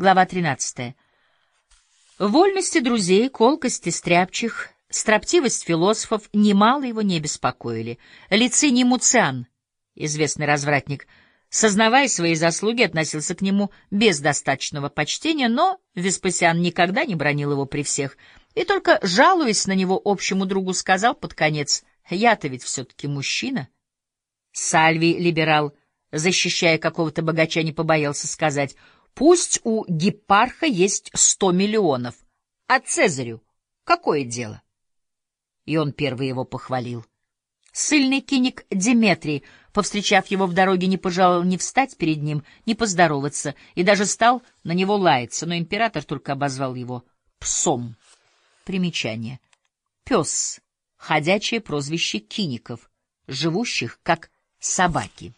Глава 13. Вольности друзей, колкости стряпчих, строптивость философов немало его не беспокоили. Лициний Муциан, известный развратник, сознавая свои заслуги, относился к нему без достаточного почтения, но Веспасиан никогда не бронил его при всех, и только, жалуясь на него общему другу, сказал под конец, «Я-то ведь все-таки мужчина». Сальвий, либерал, защищая какого-то богача, не побоялся сказать, «Пусть у Гиппарха есть сто миллионов, а Цезарю какое дело?» И он первый его похвалил. Сыльный киник Деметрий, повстречав его в дороге, не пожаловал ни встать перед ним, ни поздороваться, и даже стал на него лаяться, но император только обозвал его псом. Примечание. Пес — ходячее прозвище киников, живущих как собаки.